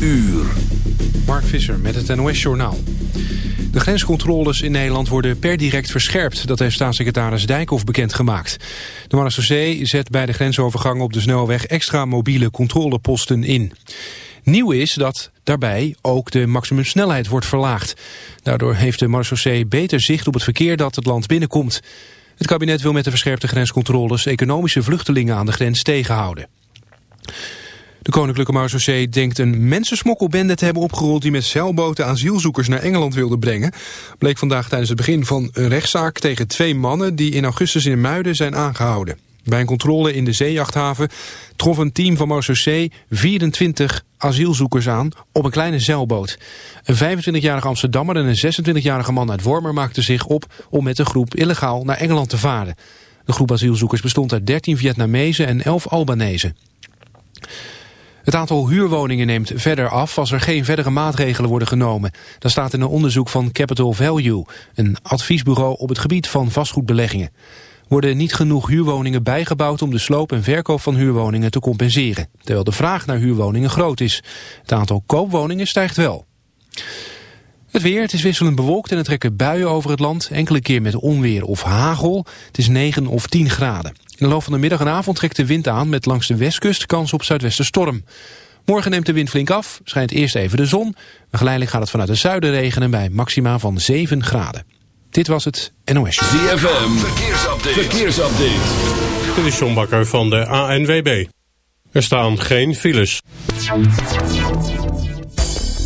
uur. Mark Visser met het NOS-journaal. De grenscontroles in Nederland worden per direct verscherpt. Dat heeft staatssecretaris Dijkhoff bekendgemaakt. De marechaussee zet bij de grensovergang op de snelweg extra mobiele controleposten in. Nieuw is dat daarbij ook de maximumsnelheid wordt verlaagd. Daardoor heeft de marechaussee beter zicht op het verkeer dat het land binnenkomt. Het kabinet wil met de verscherpte grenscontroles economische vluchtelingen aan de grens tegenhouden. De Koninklijke Marechaussee denkt een mensensmokkelbende te hebben opgerold... die met zeilboten asielzoekers naar Engeland wilde brengen. Bleek vandaag tijdens het begin van een rechtszaak tegen twee mannen... die in augustus in Muiden zijn aangehouden. Bij een controle in de zeejachthaven trof een team van Marseillais 24 asielzoekers aan op een kleine zeilboot. Een 25-jarige Amsterdammer en een 26-jarige man uit Wormer maakten zich op om met de groep illegaal naar Engeland te varen. De groep asielzoekers bestond uit 13 Vietnamezen en 11 Albanese. Het aantal huurwoningen neemt verder af als er geen verdere maatregelen worden genomen. Dat staat in een onderzoek van Capital Value, een adviesbureau op het gebied van vastgoedbeleggingen. Worden niet genoeg huurwoningen bijgebouwd om de sloop en verkoop van huurwoningen te compenseren, terwijl de vraag naar huurwoningen groot is. Het aantal koopwoningen stijgt wel. Het weer, het is wisselend bewolkt en er trekken buien over het land, enkele keer met onweer of hagel. Het is 9 of 10 graden. In de loop van de middag en avond trekt de wind aan met langs de westkust kans op zuidwestenstorm. Morgen neemt de wind flink af, schijnt eerst even de zon. Maar geleidelijk gaat het vanuit het zuiden regenen bij maxima van 7 graden. Dit was het NOS. ZFM, verkeersupdate. verkeersupdate. Dit is John Bakker van de ANWB. Er staan geen files.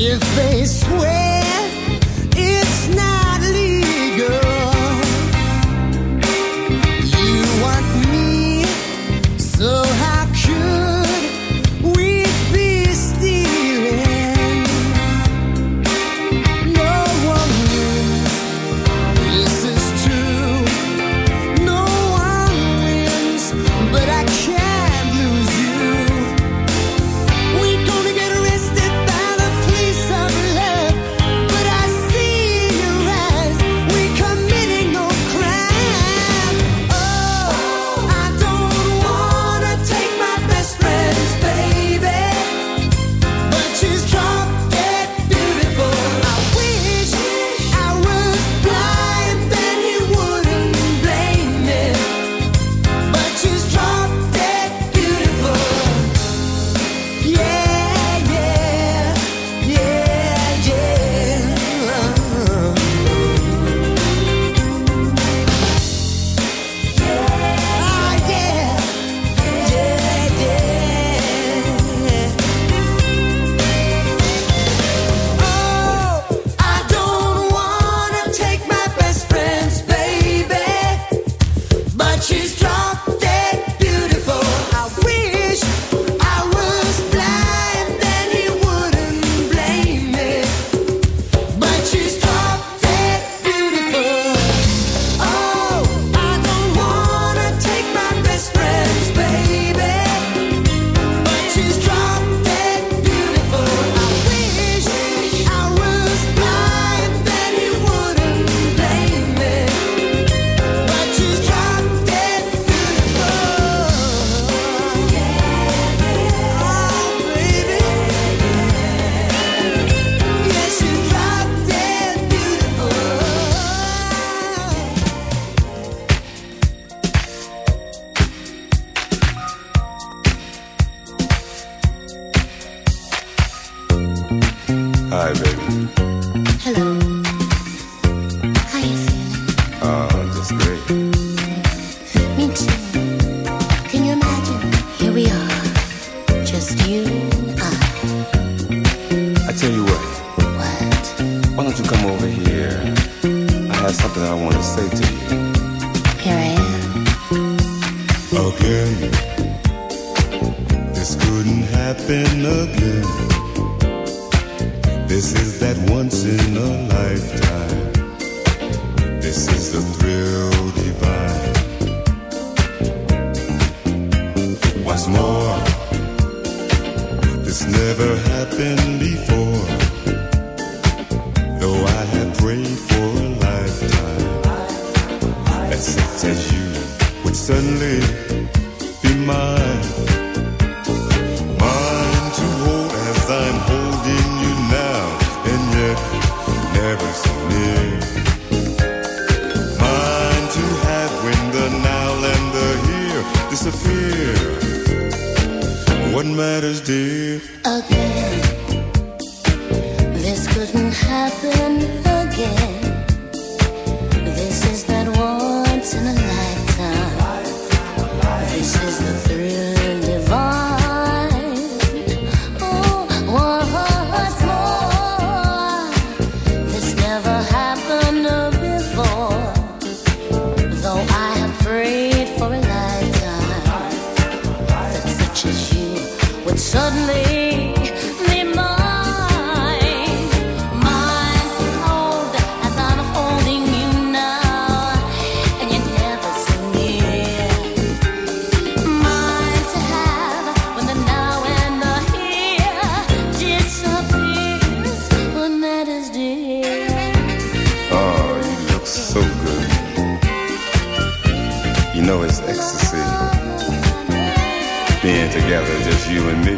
If they swear holding you now, and you never so near. Mine to have when the now and the here disappears. What matters, dear? Oh, you look so good. You know it's ecstasy. Being together, just you and me.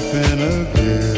Happen again.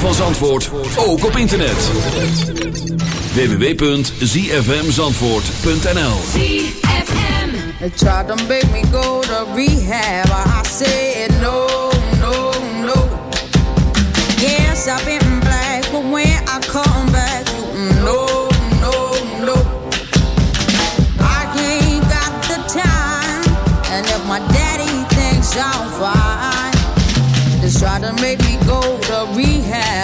Van Zandvoort, ook op internet. www.zfmzandvoort.nl rehab. I no, no, the time, my daddy thinks to make me rehab.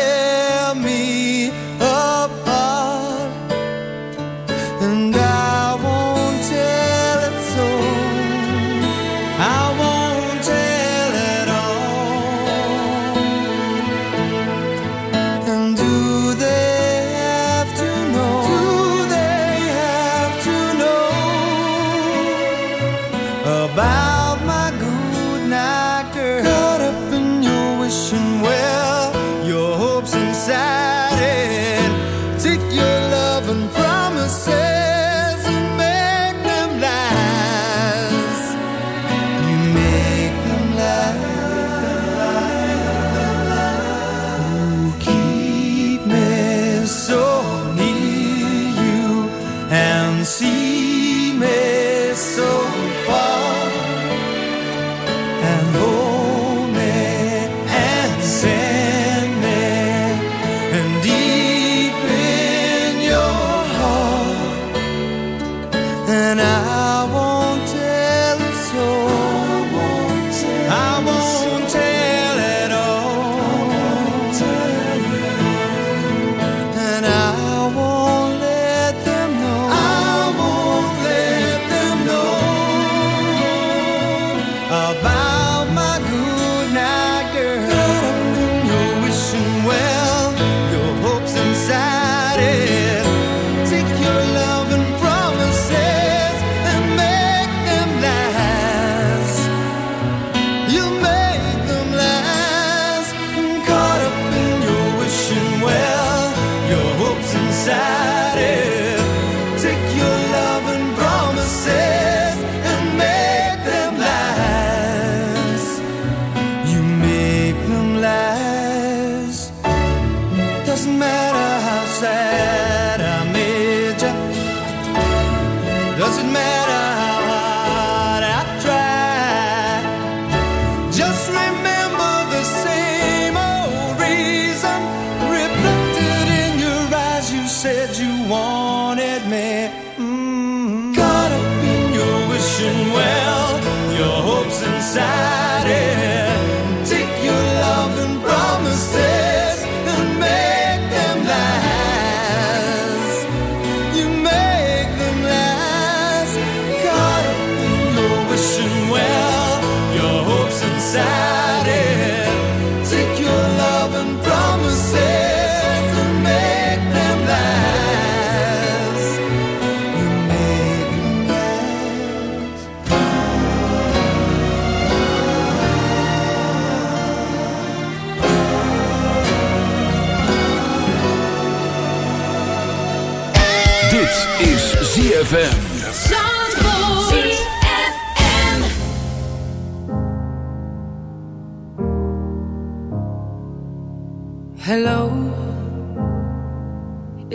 tear me.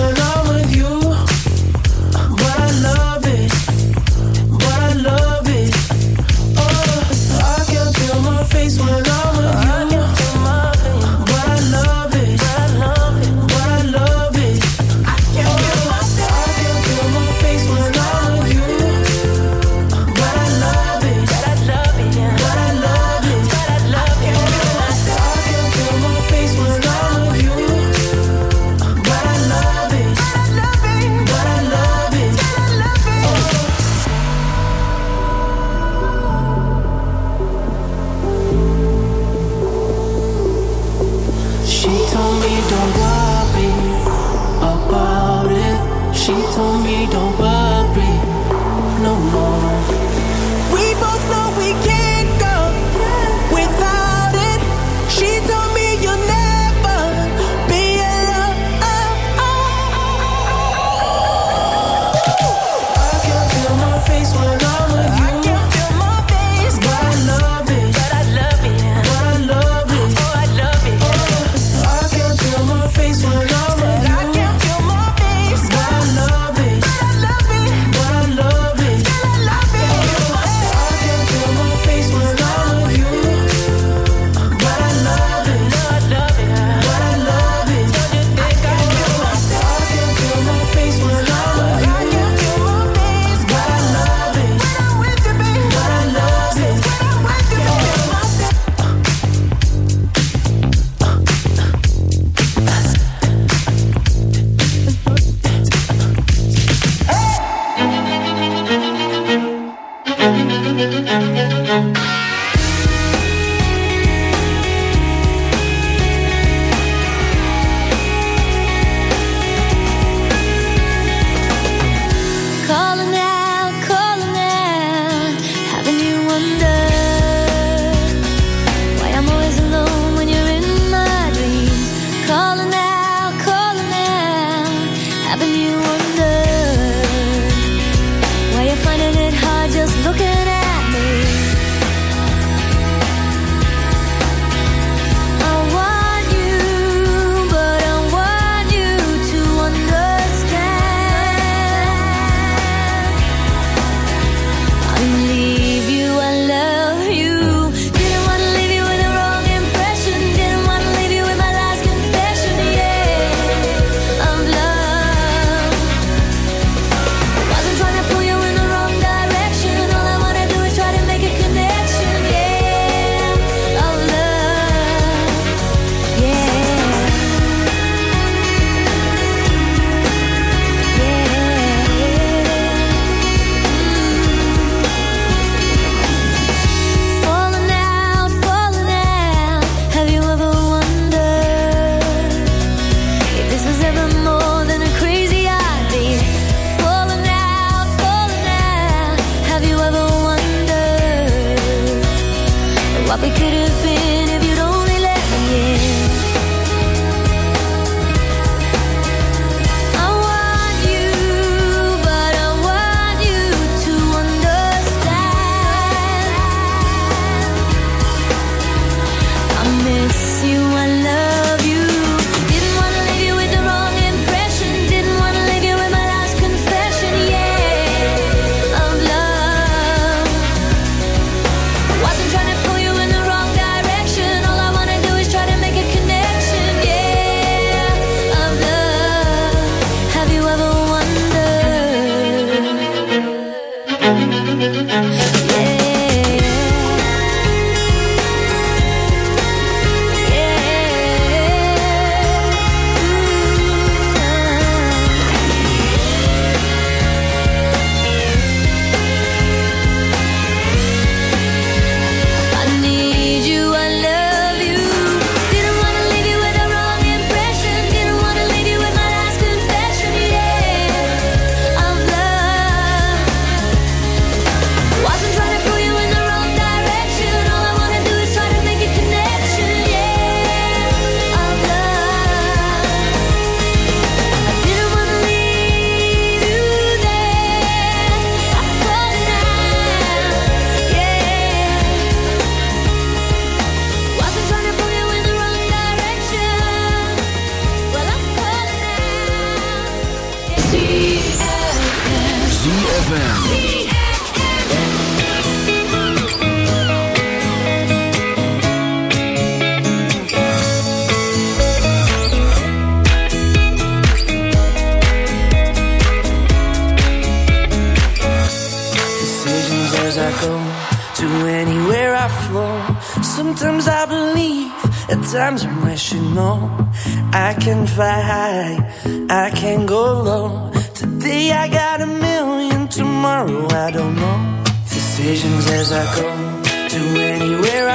my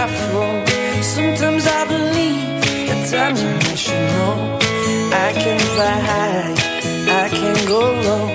afro. Sometimes I believe, at times I wish you know. I can fly high, I can go low.